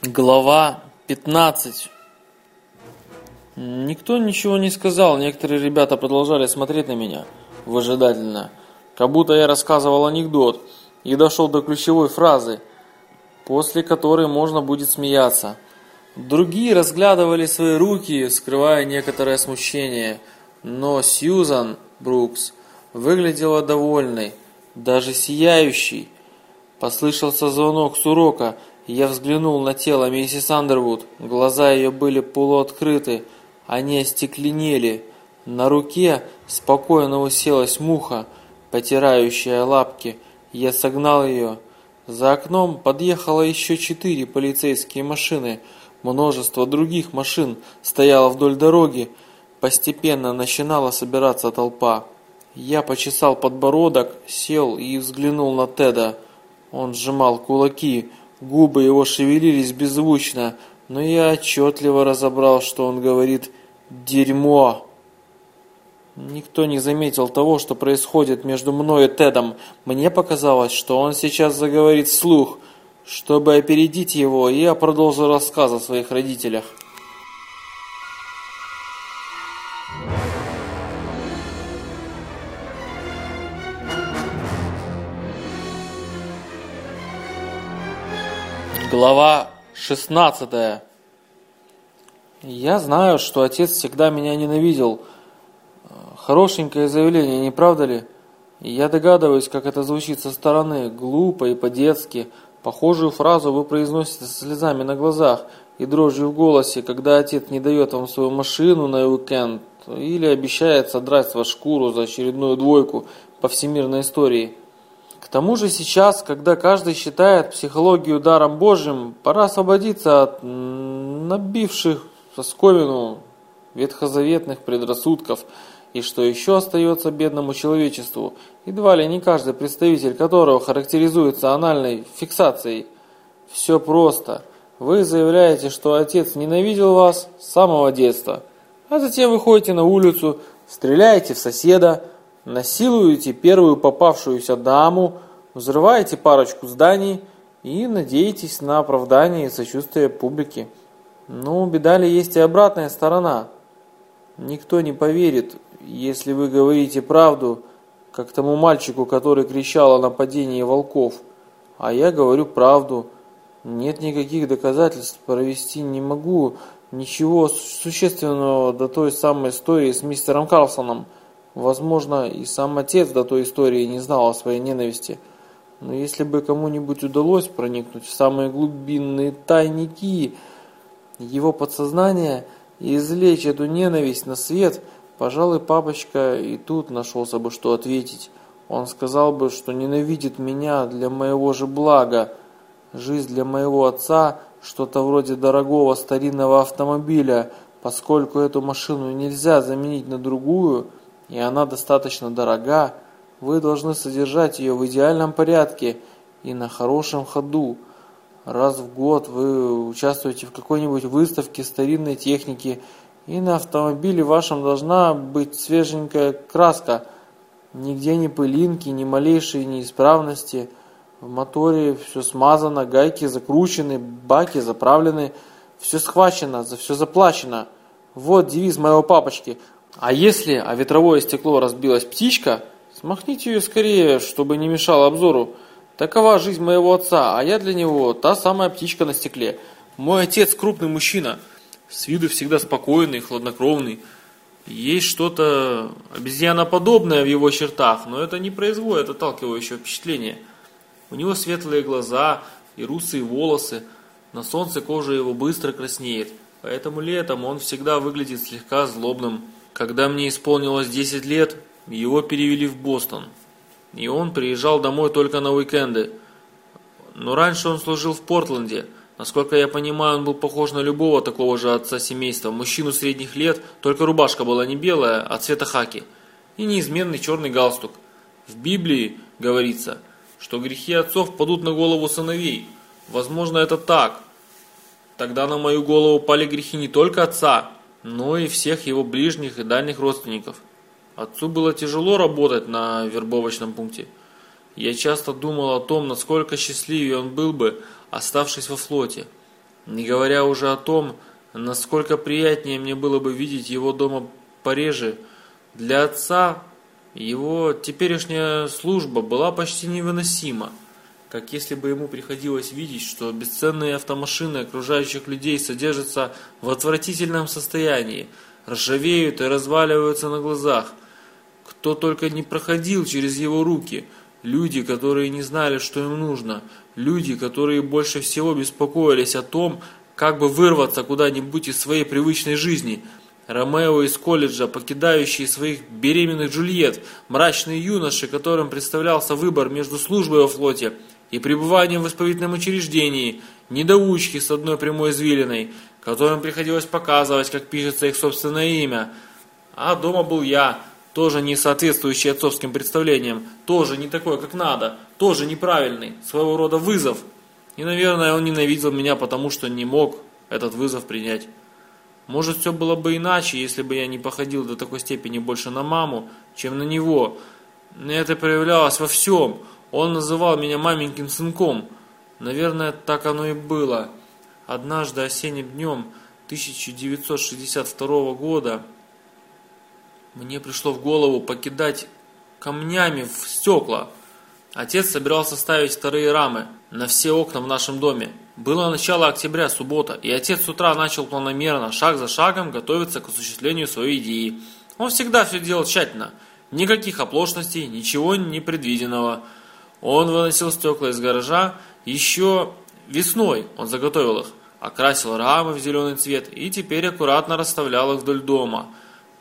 Глава 15 Никто ничего не сказал, некоторые ребята продолжали смотреть на меня выжидательно, как будто я рассказывал анекдот и дошел до ключевой фразы, после которой можно будет смеяться. Другие разглядывали свои руки, скрывая некоторое смущение, но Сьюзан Брукс выглядела довольной, даже сияющей. Послышался звонок с урока – я взглянул на тело миссис Андервуд. Глаза ее были полуоткрыты, они остекленели. На руке спокойно уселась муха, потирающая лапки. Я согнал ее. За окном подъехало еще четыре полицейские машины. Множество других машин стояло вдоль дороги. Постепенно начинала собираться толпа. Я почесал подбородок, сел и взглянул на Теда. Он сжимал кулаки, Губы его шевелились беззвучно, но я отчетливо разобрал, что он говорит «дерьмо». Никто не заметил того, что происходит между мной и Тедом. Мне показалось, что он сейчас заговорит вслух. Чтобы опередить его, я продолжил рассказ о своих родителях. Глава 16 Я знаю, что отец всегда меня ненавидел. Хорошенькое заявление, не правда ли? я догадываюсь, как это звучит со стороны, глупо и по-детски. Похожую фразу вы произносите со слезами на глазах и дрожью в голосе, когда отец не дает вам свою машину на уикенд или обещает содрать с вас шкуру за очередную двойку по всемирной истории. К тому же сейчас, когда каждый считает психологию даром Божьим, пора освободиться от набивших сосковину ветхозаветных предрассудков. И что еще остается бедному человечеству, едва ли не каждый представитель которого характеризуется анальной фиксацией. Все просто. Вы заявляете, что отец ненавидел вас с самого детства. А затем выходите на улицу, стреляете в соседа, насилуете первую попавшуюся даму, взрываете парочку зданий и надеетесь на оправдание и сочувствие публики. Но у бедали есть и обратная сторона. Никто не поверит, если вы говорите правду, как тому мальчику, который кричал о нападении волков. А я говорю правду. Нет никаких доказательств провести не могу ничего существенного до той самой истории с мистером Карлсоном – Возможно, и сам отец до той истории не знал о своей ненависти. Но если бы кому-нибудь удалось проникнуть в самые глубинные тайники его подсознания и извлечь эту ненависть на свет, пожалуй, папочка и тут нашелся бы, что ответить. Он сказал бы, что ненавидит меня для моего же блага. Жизнь для моего отца – что-то вроде дорогого старинного автомобиля, поскольку эту машину нельзя заменить на другую – и она достаточно дорога, вы должны содержать ее в идеальном порядке и на хорошем ходу. Раз в год вы участвуете в какой-нибудь выставке старинной техники, и на автомобиле вашем должна быть свеженькая краска. Нигде ни пылинки, ни малейшей неисправности. В моторе все смазано, гайки закручены, баки заправлены, все схвачено, за все заплачено. Вот девиз моего папочки – а если о ветровое стекло разбилась птичка, смахните ее скорее, чтобы не мешало обзору. Такова жизнь моего отца, а я для него та самая птичка на стекле. Мой отец крупный мужчина, с виду всегда спокойный, хладнокровный. Есть что-то обезьяноподобное в его чертах, но это не производит отталкивающего впечатления. У него светлые глаза и русые волосы, на солнце кожа его быстро краснеет, поэтому летом он всегда выглядит слегка злобным. Когда мне исполнилось 10 лет, его перевели в Бостон. И он приезжал домой только на уикенды. Но раньше он служил в Портленде. Насколько я понимаю, он был похож на любого такого же отца семейства. Мужчину средних лет, только рубашка была не белая, а цвета хаки. И неизменный черный галстук. В Библии говорится, что грехи отцов падут на голову сыновей. Возможно, это так. Тогда на мою голову пали грехи не только отца, но и всех его ближних и дальних родственников. Отцу было тяжело работать на вербовочном пункте. Я часто думал о том, насколько счастливее он был бы, оставшись во флоте. Не говоря уже о том, насколько приятнее мне было бы видеть его дома пореже. Для отца его теперешняя служба была почти невыносима, как если бы ему приходилось видеть, что бесценные автомашины окружающих людей содержатся в отвратительном состоянии, ржавеют и разваливаются на глазах. Кто только не проходил через его руки, люди, которые не знали, что им нужно, люди, которые больше всего беспокоились о том, как бы вырваться куда-нибудь из своей привычной жизни. Ромео из колледжа, покидающие своих беременных Джульет, мрачные юноши, которым представлялся выбор между службой во флоте и пребыванием в исправительном учреждении, недоучки с одной прямой извилиной, которым приходилось показывать, как пишется их собственное имя. А дома был я, тоже не соответствующий отцовским представлениям, тоже не такой, как надо, тоже неправильный, своего рода вызов. И, наверное, он ненавидел меня, потому что не мог этот вызов принять. Может, все было бы иначе, если бы я не походил до такой степени больше на маму, чем на него. Это проявлялось во всем. Он называл меня маменьким сынком. Наверное, так оно и было. Однажды осенним днем 1962 года мне пришло в голову покидать камнями в стекла. Отец собирался ставить вторые рамы на все окна в нашем доме. Было начало октября, суббота, и отец с утра начал планомерно, шаг за шагом, готовиться к осуществлению своей идеи. Он всегда все делал тщательно. Никаких оплошностей, ничего непредвиденного. Он выносил стекла из гаража еще весной, он заготовил их, окрасил рамы в зеленый цвет и теперь аккуратно расставлял их вдоль дома,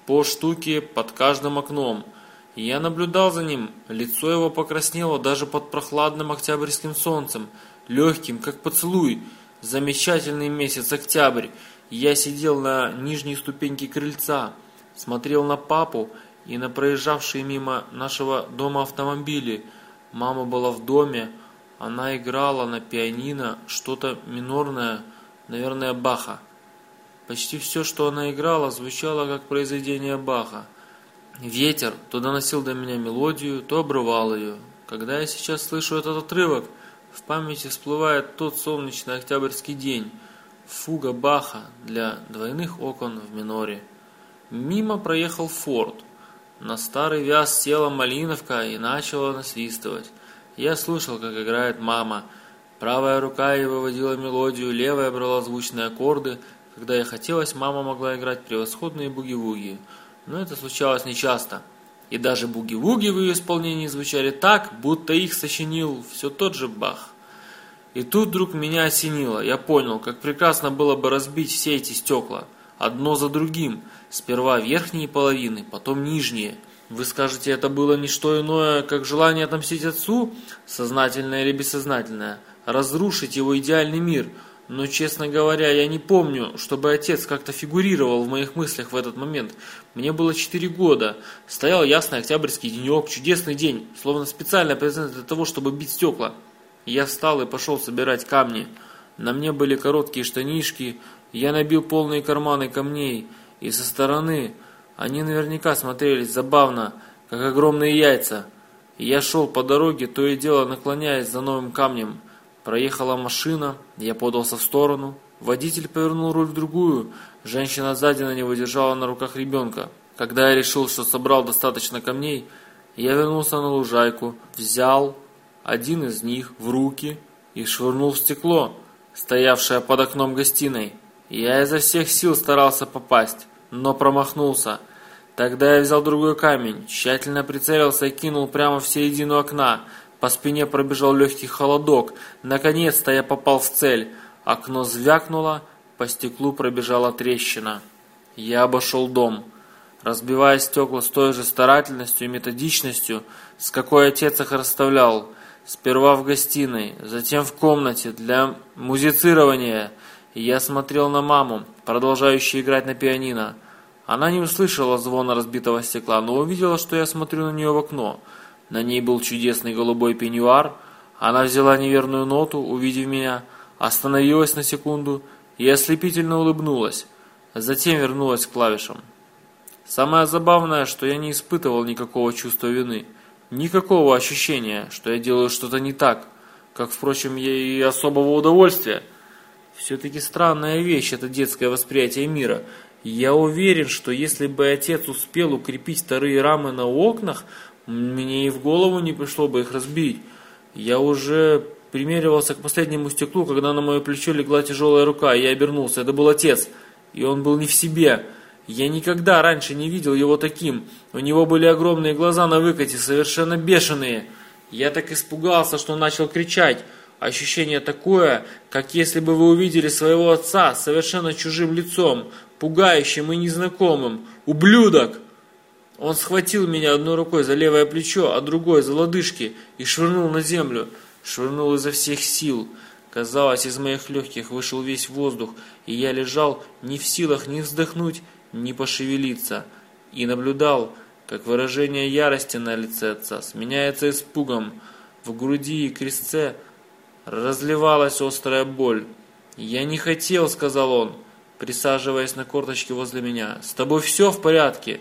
по штуке под каждым окном – я наблюдал за ним. Лицо его покраснело даже под прохладным октябрьским солнцем, легким, как поцелуй. Замечательный месяц октябрь. Я сидел на нижней ступеньке крыльца, смотрел на папу и на проезжавшие мимо нашего дома автомобили. Мама была в доме, она играла на пианино что-то минорное, наверное, Баха. Почти все, что она играла, звучало как произведение Баха. Ветер то доносил до меня мелодию, то обрывал ее. Когда я сейчас слышу этот отрывок, в памяти всплывает тот солнечный октябрьский день, фуга Баха для двойных окон в миноре. Мимо проехал форт. На старый вяз села малиновка и начала насвистывать. Я слушал, как играет мама. Правая рука ей выводила мелодию, левая брала звучные аккорды. Когда я хотелось, мама могла играть превосходные буги-вуги но это случалось нечасто. И даже буги-вуги в ее исполнении звучали так, будто их сочинил все тот же Бах. И тут вдруг меня осенило. Я понял, как прекрасно было бы разбить все эти стекла, одно за другим, сперва верхние половины, потом нижние. Вы скажете, это было не что иное, как желание отомстить отцу, сознательное или бессознательное, разрушить его идеальный мир – но, честно говоря, я не помню, чтобы отец как-то фигурировал в моих мыслях в этот момент. Мне было 4 года. Стоял ясный октябрьский денек, чудесный день, словно специально предназначен для того, чтобы бить стекла. Я встал и пошел собирать камни. На мне были короткие штанишки, я набил полные карманы камней, и со стороны они наверняка смотрелись забавно, как огромные яйца. Я шел по дороге, то и дело наклоняясь за новым камнем. Проехала машина, я подался в сторону. Водитель повернул руль в другую. Женщина сзади на него держала на руках ребенка. Когда я решил, что собрал достаточно камней, я вернулся на лужайку, взял один из них в руки и швырнул в стекло, стоявшее под окном гостиной. Я изо всех сил старался попасть, но промахнулся. Тогда я взял другой камень, тщательно прицелился и кинул прямо в середину окна. По спине пробежал легкий холодок. Наконец-то я попал в цель. Окно звякнуло, по стеклу пробежала трещина. Я обошел дом. Разбивая стекла с той же старательностью и методичностью, с какой отец их расставлял. Сперва в гостиной, затем в комнате для музицирования. Я смотрел на маму, продолжающую играть на пианино. Она не услышала звона разбитого стекла, но увидела, что я смотрю на нее в окно. На ней был чудесный голубой пеньюар. Она взяла неверную ноту, увидев меня, остановилась на секунду и ослепительно улыбнулась. Затем вернулась к клавишам. Самое забавное, что я не испытывал никакого чувства вины, никакого ощущения, что я делаю что-то не так, как, впрочем, я и особого удовольствия. Все-таки странная вещь это детское восприятие мира. Я уверен, что если бы отец успел укрепить вторые рамы на окнах, мне и в голову не пришло бы их разбить. Я уже примеривался к последнему стеклу, когда на мое плечо легла тяжелая рука, и я обернулся. Это был отец, и он был не в себе. Я никогда раньше не видел его таким. У него были огромные глаза на выкате, совершенно бешеные. Я так испугался, что начал кричать. Ощущение такое, как если бы вы увидели своего отца совершенно чужим лицом, пугающим и незнакомым. «Ублюдок!» Он схватил меня одной рукой за левое плечо, а другой за лодыжки и швырнул на землю. Швырнул изо всех сил. Казалось, из моих легких вышел весь воздух, и я лежал не в силах ни вздохнуть, ни пошевелиться. И наблюдал, как выражение ярости на лице отца сменяется испугом. В груди и крестце разливалась острая боль. «Я не хотел», — сказал он, присаживаясь на корточке возле меня. «С тобой все в порядке?»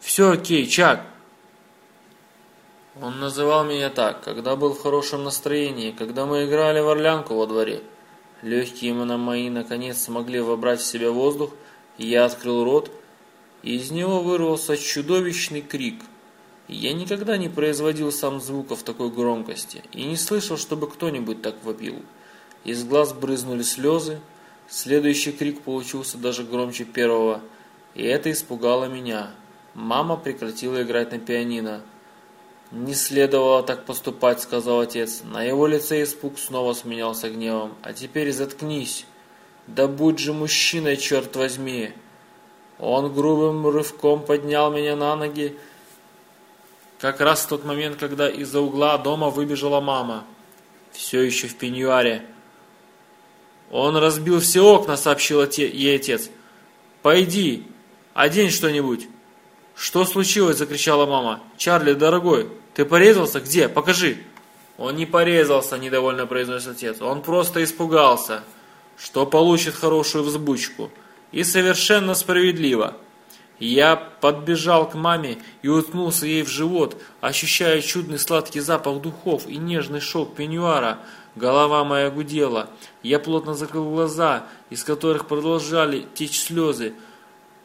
Все окей, Чак. Он называл меня так, когда был в хорошем настроении, когда мы играли в орлянку во дворе. Легкие именно мои наконец смогли вобрать в себя воздух, и я открыл рот, и из него вырвался чудовищный крик. Я никогда не производил сам звуков такой громкости и не слышал, чтобы кто-нибудь так вопил. Из глаз брызнули слезы, следующий крик получился даже громче первого, и это испугало меня. Мама прекратила играть на пианино. «Не следовало так поступать», — сказал отец. На его лице испуг снова сменялся гневом. «А теперь заткнись! Да будь же мужчиной, черт возьми!» Он грубым рывком поднял меня на ноги, как раз в тот момент, когда из-за угла дома выбежала мама, все еще в пеньюаре. «Он разбил все окна», — сообщил ей отец. «Пойди, одень что-нибудь». «Что случилось?» – закричала мама. «Чарли, дорогой, ты порезался? Где? Покажи!» «Он не порезался», – недовольно произнес отец. «Он просто испугался, что получит хорошую взбучку. И совершенно справедливо». Я подбежал к маме и уткнулся ей в живот, ощущая чудный сладкий запах духов и нежный шок пеньюара. Голова моя гудела. Я плотно закрыл глаза, из которых продолжали течь слезы.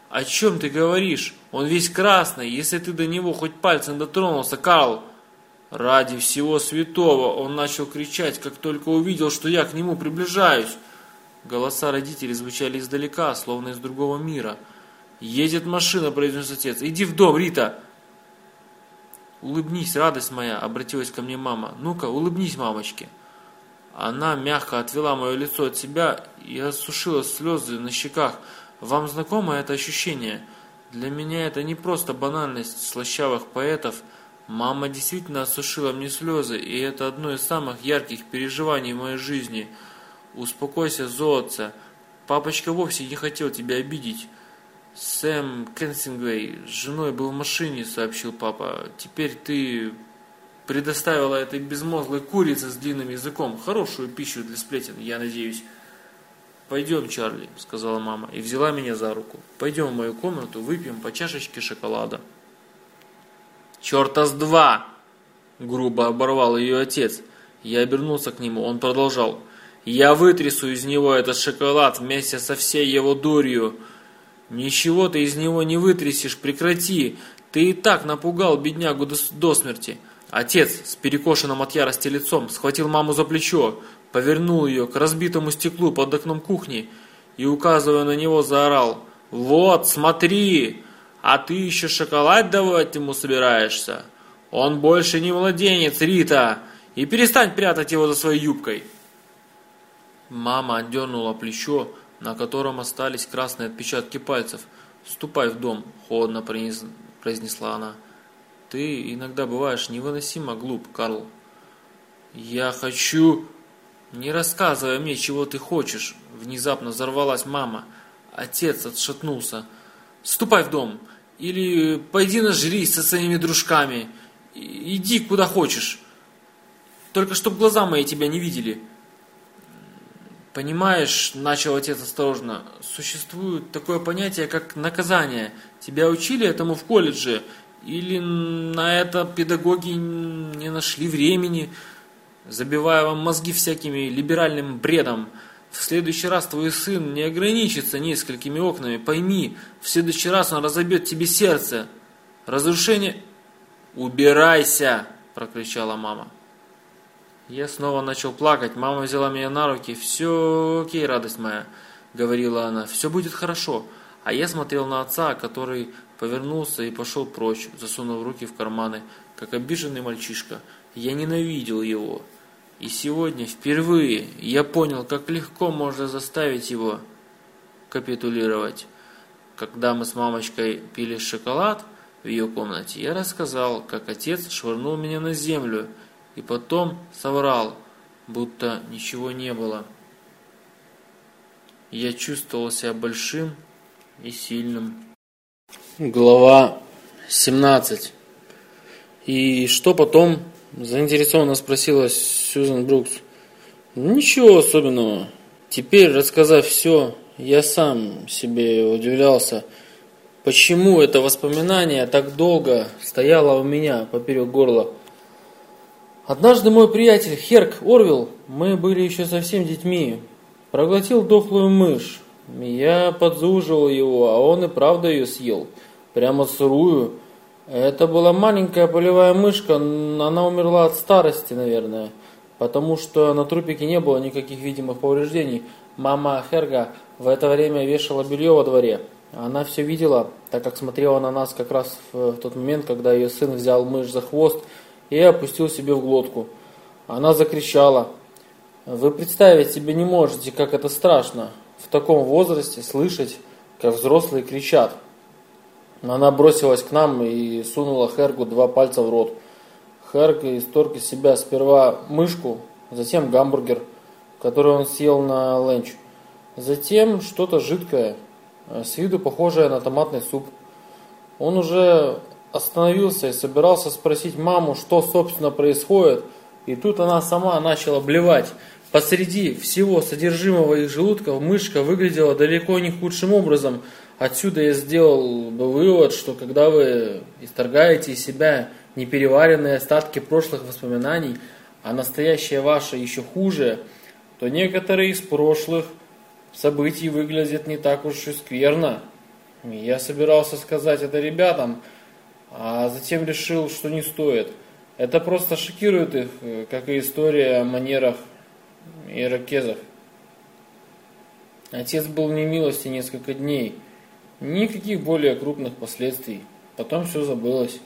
«О чем ты говоришь? Он весь красный, если ты до него хоть пальцем дотронулся, Карл!» Ради всего святого он начал кричать, как только увидел, что я к нему приближаюсь. Голоса родителей звучали издалека, словно из другого мира. «Едет машина», – произнес отец. «Иди в дом, Рита!» «Улыбнись, радость моя!» – обратилась ко мне мама. «Ну-ка, улыбнись, мамочке!» Она мягко отвела мое лицо от себя и осушила слезы на щеках. Вам знакомо это ощущение? Для меня это не просто банальность слащавых поэтов. Мама действительно осушила мне слезы, и это одно из самых ярких переживаний в моей жизни. Успокойся, золотце. Папочка вовсе не хотел тебя обидеть. Сэм Кенсингвей с женой был в машине, сообщил папа. Теперь ты предоставила этой безмозглой курице с длинным языком хорошую пищу для сплетен, я надеюсь. «Пойдем, Чарли», — сказала мама, и взяла меня за руку. «Пойдем в мою комнату, выпьем по чашечке шоколада». «Черта с два!» — грубо оборвал ее отец. Я обернулся к нему, он продолжал. «Я вытрясу из него этот шоколад вместе со всей его дурью!» «Ничего ты из него не вытрясешь, прекрати! Ты и так напугал беднягу до, смерти!» Отец с перекошенным от ярости лицом схватил маму за плечо повернул ее к разбитому стеклу под окном кухни и, указывая на него, заорал «Вот, смотри! А ты еще шоколад давать ему собираешься? Он больше не младенец, Рита! И перестань прятать его за своей юбкой!» Мама отдернула плечо, на котором остались красные отпечатки пальцев. «Ступай в дом», – холодно произнесла она. «Ты иногда бываешь невыносимо глуп, Карл». «Я хочу...» «Не рассказывай мне, чего ты хочешь!» Внезапно взорвалась мама. Отец отшатнулся. «Ступай в дом! Или пойди нажрись со своими дружками! Иди куда хочешь! Только чтоб глаза мои тебя не видели!» «Понимаешь, — начал отец осторожно, — существует такое понятие, как наказание. Тебя учили этому в колледже, или на это педагоги не нашли времени?» забивая вам мозги всякими либеральным бредом. В следующий раз твой сын не ограничится несколькими окнами. Пойми, в следующий раз он разобьет тебе сердце. Разрушение... «Убирайся!» – прокричала мама. Я снова начал плакать. Мама взяла меня на руки. «Все окей, радость моя», – говорила она. «Все будет хорошо». А я смотрел на отца, который повернулся и пошел прочь, засунув руки в карманы, как обиженный мальчишка. Я ненавидел его. И сегодня впервые я понял, как легко можно заставить его капитулировать. Когда мы с мамочкой пили шоколад в ее комнате, я рассказал, как отец швырнул меня на землю и потом соврал, будто ничего не было. Я чувствовал себя большим и сильным. Глава 17. И что потом? Заинтересованно спросила Сьюзен Брукс. Ничего особенного. Теперь, рассказав все, я сам себе удивлялся, почему это воспоминание так долго стояло у меня поперек горла. Однажды мой приятель Херк Орвилл, мы были еще совсем детьми, проглотил дохлую мышь. Я подзуживал его, а он и правда ее съел. Прямо сырую. Это была маленькая полевая мышка, она умерла от старости, наверное, потому что на трупике не было никаких видимых повреждений. Мама Херга в это время вешала белье во дворе. Она все видела, так как смотрела на нас как раз в тот момент, когда ее сын взял мышь за хвост и опустил себе в глотку. Она закричала. Вы представить себе не можете, как это страшно в таком возрасте слышать, как взрослые кричат. Она бросилась к нам и сунула Хергу два пальца в рот. Херг исторг из себя сперва мышку, затем гамбургер, который он съел на ленч. Затем что-то жидкое, с виду похожее на томатный суп. Он уже остановился и собирался спросить маму, что собственно происходит, и тут она сама начала блевать. Посреди всего содержимого их желудков мышка выглядела далеко не худшим образом – Отсюда я сделал бы вывод, что когда вы исторгаете из себя непереваренные остатки прошлых воспоминаний, а настоящее ваше еще хуже, то некоторые из прошлых событий выглядят не так уж и скверно. Я собирался сказать это ребятам, а затем решил, что не стоит. Это просто шокирует их, как и история о манерах иракезов. Отец был в немилости несколько дней – Никаких более крупных последствий. Потом все забылось.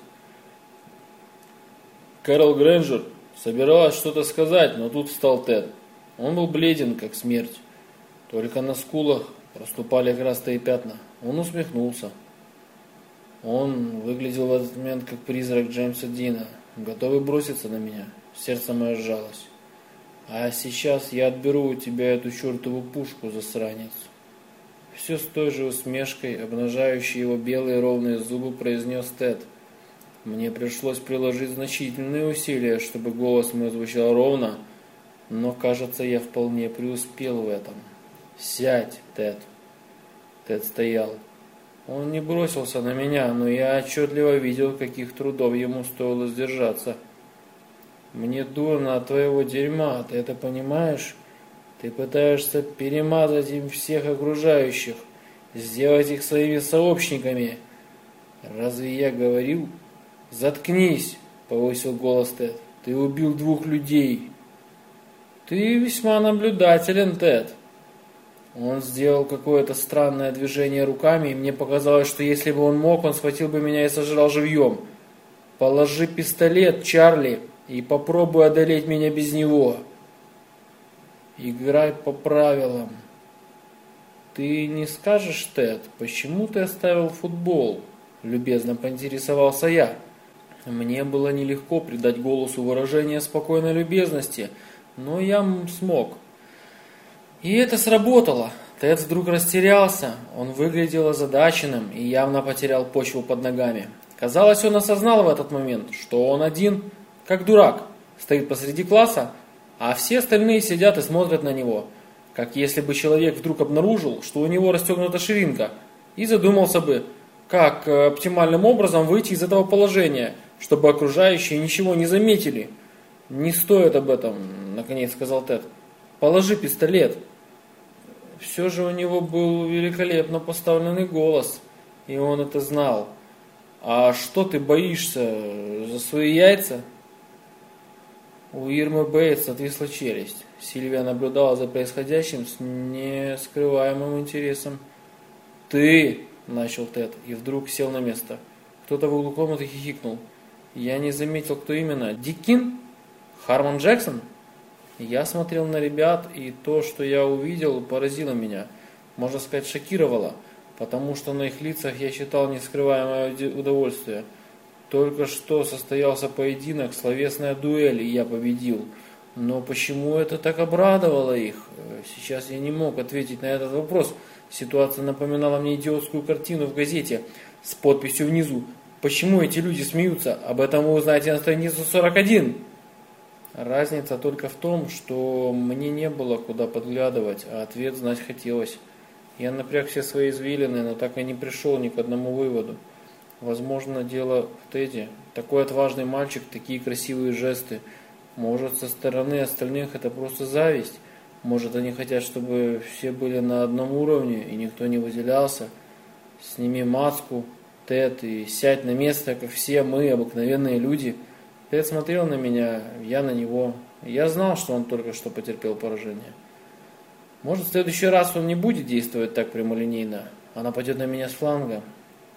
Кэрол Грэнджер собиралась что-то сказать, но тут встал Тед. Он был бледен, как смерть. Только на скулах проступали красные пятна. Он усмехнулся. Он выглядел в этот момент как призрак Джеймса Дина, готовый броситься на меня. Сердце мое сжалось. А сейчас я отберу у тебя эту чертову пушку, засранец. Все с той же усмешкой, обнажающей его белые ровные зубы, произнес Тед. Мне пришлось приложить значительные усилия, чтобы голос мой звучал ровно, но, кажется, я вполне преуспел в этом. «Сядь, Тед!» Тед стоял. Он не бросился на меня, но я отчетливо видел, каких трудов ему стоило сдержаться. «Мне дурно от твоего дерьма, ты это понимаешь?» Ты пытаешься перемазать им всех окружающих, сделать их своими сообщниками. Разве я говорил? Заткнись, повысил голос Тед. Ты убил двух людей. Ты весьма наблюдателен, Тед. Он сделал какое-то странное движение руками, и мне показалось, что если бы он мог, он схватил бы меня и сожрал живьем. Положи пистолет, Чарли, и попробуй одолеть меня без него. Играй по правилам. Ты не скажешь, Тед, почему ты оставил футбол? Любезно поинтересовался я. Мне было нелегко придать голосу выражение спокойной любезности, но я смог. И это сработало. Тед вдруг растерялся. Он выглядел озадаченным и явно потерял почву под ногами. Казалось, он осознал в этот момент, что он один, как дурак, стоит посреди класса, а все остальные сидят и смотрят на него, как если бы человек вдруг обнаружил, что у него расстегнута ширинка, и задумался бы, как э, оптимальным образом выйти из этого положения, чтобы окружающие ничего не заметили. «Не стоит об этом», — наконец сказал Тед. «Положи пистолет». Все же у него был великолепно поставленный голос, и он это знал. А что ты боишься за свои яйца? У Ирмы Бейтс отвисла челюсть. Сильвия наблюдала за происходящим с нескрываемым интересом. «Ты!» – начал Тед, и вдруг сел на место. Кто-то в углу комнаты хихикнул. Я не заметил, кто именно. Дикин? Харман Джексон? Я смотрел на ребят, и то, что я увидел, поразило меня. Можно сказать, шокировало, потому что на их лицах я считал нескрываемое удовольствие. Только что состоялся поединок, словесная дуэль, и я победил. Но почему это так обрадовало их? Сейчас я не мог ответить на этот вопрос. Ситуация напоминала мне идиотскую картину в газете с подписью внизу «Почему эти люди смеются? Об этом вы узнаете на странице 41». Разница только в том, что мне не было куда подглядывать, а ответ знать хотелось. Я напряг все свои извилины, но так и не пришел ни к одному выводу. Возможно, дело в Теди. Такой отважный мальчик, такие красивые жесты. Может, со стороны остальных это просто зависть. Может, они хотят, чтобы все были на одном уровне и никто не выделялся. Сними маску, Тед, и сядь на место, как все мы, обыкновенные люди – Пет смотрел на меня, я на него. Я знал, что он только что потерпел поражение. Может, в следующий раз он не будет действовать так прямолинейно, а нападет на меня с фланга,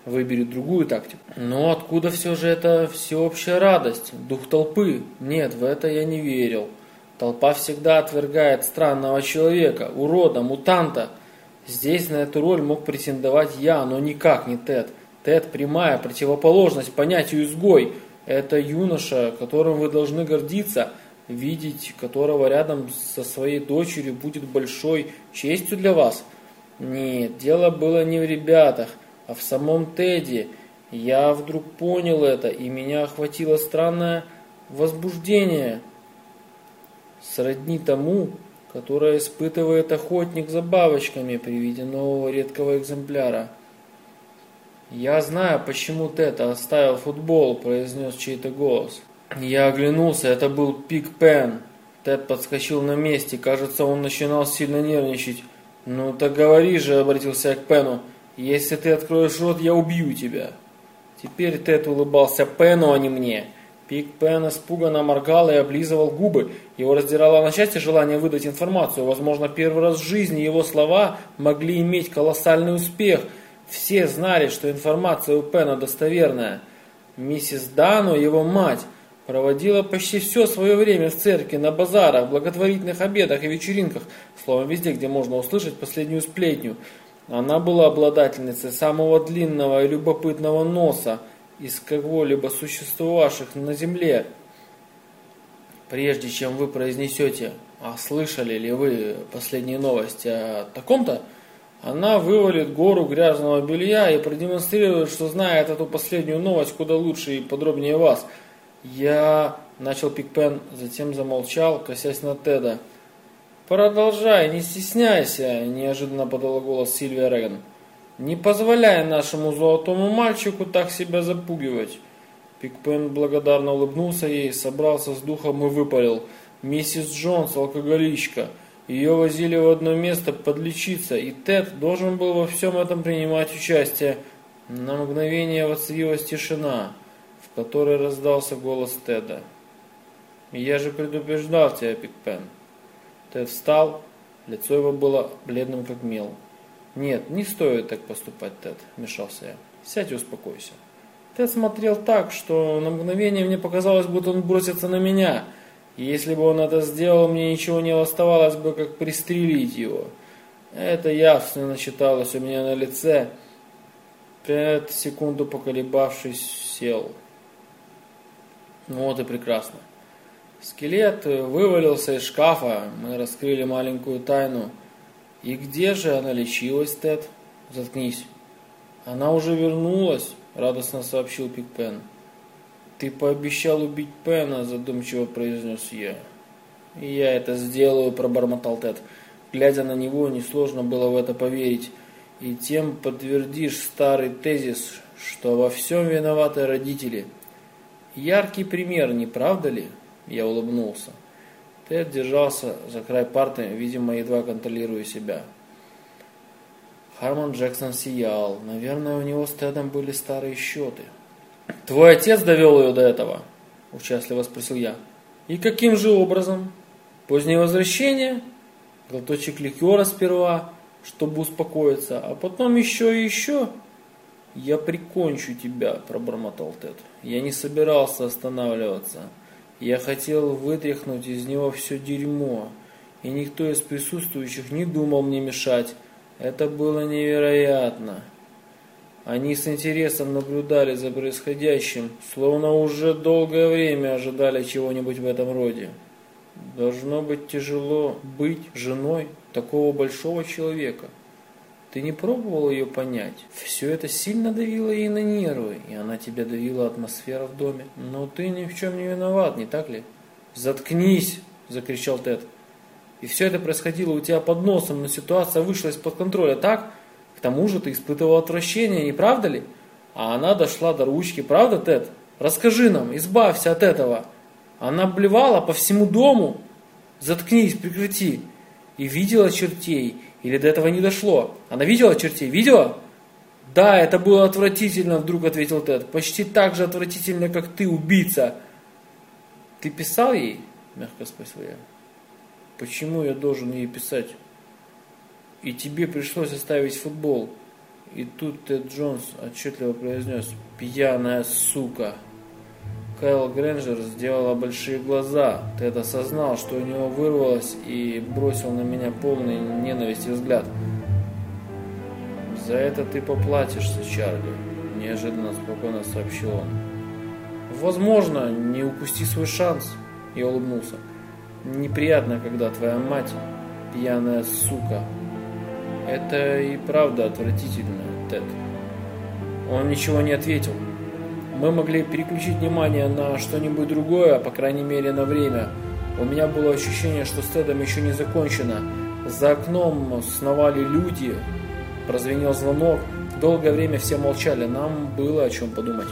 выберет другую тактику. Но откуда все же эта всеобщая радость, дух толпы? Нет, в это я не верил. Толпа всегда отвергает странного человека, урода, мутанта. Здесь на эту роль мог претендовать я, но никак не Тед. Тед – прямая противоположность понятию «изгой», это юноша, которым вы должны гордиться, видеть которого рядом со своей дочерью будет большой честью для вас. Нет, дело было не в ребятах, а в самом Теди. Я вдруг понял это, и меня охватило странное возбуждение, сродни тому, которое испытывает охотник за бабочками при виде нового редкого экземпляра. «Я знаю, почему Тед оставил футбол», – произнес чей-то голос. Я оглянулся, это был Пик Пен. Тед подскочил на месте, кажется, он начинал сильно нервничать. «Ну так говори же», – обратился я к Пену, – «если ты откроешь рот, я убью тебя». Теперь Тед улыбался Пену, а не мне. Пик Пен испуганно моргал и облизывал губы. Его раздирало на части желание выдать информацию. Возможно, первый раз в жизни его слова могли иметь колоссальный успех – все знали, что информация у Пена достоверная. Миссис Дану, его мать, проводила почти все свое время в церкви, на базарах, благотворительных обедах и вечеринках, словом, везде, где можно услышать последнюю сплетню. Она была обладательницей самого длинного и любопытного носа из кого-либо существовавших на земле. Прежде чем вы произнесете, а слышали ли вы последние новости о таком-то, она вывалит гору грязного белья и продемонстрирует, что знает эту последнюю новость куда лучше и подробнее вас. Я начал Пикпен, затем замолчал, косясь на Теда. «Продолжай, не стесняйся», – неожиданно подала голос Сильвия Реган. «Не позволяй нашему золотому мальчику так себя запугивать». Пикпен благодарно улыбнулся ей, собрался с духом и выпалил. «Миссис Джонс, алкоголичка». Ее возили в одно место подлечиться, и Тед должен был во всем этом принимать участие. На мгновение воцарилась тишина, в которой раздался голос Теда. «Я же предупреждал тебя, Пикпен». Тед встал, лицо его было бледным как мел. «Нет, не стоит так поступать, Тед», – вмешался я. «Сядь и успокойся». Тед смотрел так, что на мгновение мне показалось, будто он бросится на меня – если бы он это сделал, мне ничего не оставалось бы, как пристрелить его. Это явственно читалось у меня на лице. Пять секунду поколебавшись, сел. Вот и прекрасно. Скелет вывалился из шкафа, мы раскрыли маленькую тайну. И где же она лечилась, Тед? Заткнись. Она уже вернулась, радостно сообщил Пикпен. «Ты пообещал убить Пена», – задумчиво произнес я. «И я это сделаю», – пробормотал Тед. Глядя на него, несложно было в это поверить. «И тем подтвердишь старый тезис, что во всем виноваты родители». «Яркий пример, не правда ли?» Я улыбнулся. Тед держался за край парты, видимо, едва контролируя себя. Хармон Джексон сиял. Наверное, у него с Тедом были старые счеты. «Твой отец довел ее до этого?» – участливо спросил я. «И каким же образом? Позднее возвращение? Глоточек ликера сперва, чтобы успокоиться, а потом еще и еще?» «Я прикончу тебя», – пробормотал Тед. «Я не собирался останавливаться. Я хотел вытряхнуть из него все дерьмо, и никто из присутствующих не думал мне мешать. Это было невероятно». Они с интересом наблюдали за происходящим, словно уже долгое время ожидали чего-нибудь в этом роде. Должно быть тяжело быть женой такого большого человека. Ты не пробовал ее понять? Все это сильно давило ей на нервы, и она тебя давила атмосфера в доме. Но ты ни в чем не виноват, не так ли? Заткнись, закричал Тед. И все это происходило у тебя под носом, но ситуация вышла из-под контроля, так? Тому же ты испытывал отвращение, не правда ли? А она дошла до ручки, правда, Тед? Расскажи нам, избавься от этого. Она блевала по всему дому. Заткнись, прекрати. И видела чертей, или до этого не дошло? Она видела чертей? Видела? Да, это было отвратительно, вдруг ответил Тед. Почти так же отвратительно, как ты, убийца. Ты писал ей? Мягко спросил я. Почему я должен ей писать? И тебе пришлось оставить футбол. И тут Тед Джонс отчетливо произнес «Пьяная сука». Кайл Грэнджер сделала большие глаза. Тед осознал, что у него вырвалось, и бросил на меня полный ненависти взгляд. «За это ты поплатишься, Чарли», – неожиданно спокойно сообщил он. «Возможно, не упусти свой шанс», – я улыбнулся. «Неприятно, когда твоя мать – пьяная сука». «Это и правда отвратительно, Тед». Он ничего не ответил мы могли переключить внимание на что-нибудь другое, по крайней мере на время. У меня было ощущение, что с Тедом еще не закончено. За окном сновали люди, прозвенел звонок. Долгое время все молчали, нам было о чем подумать.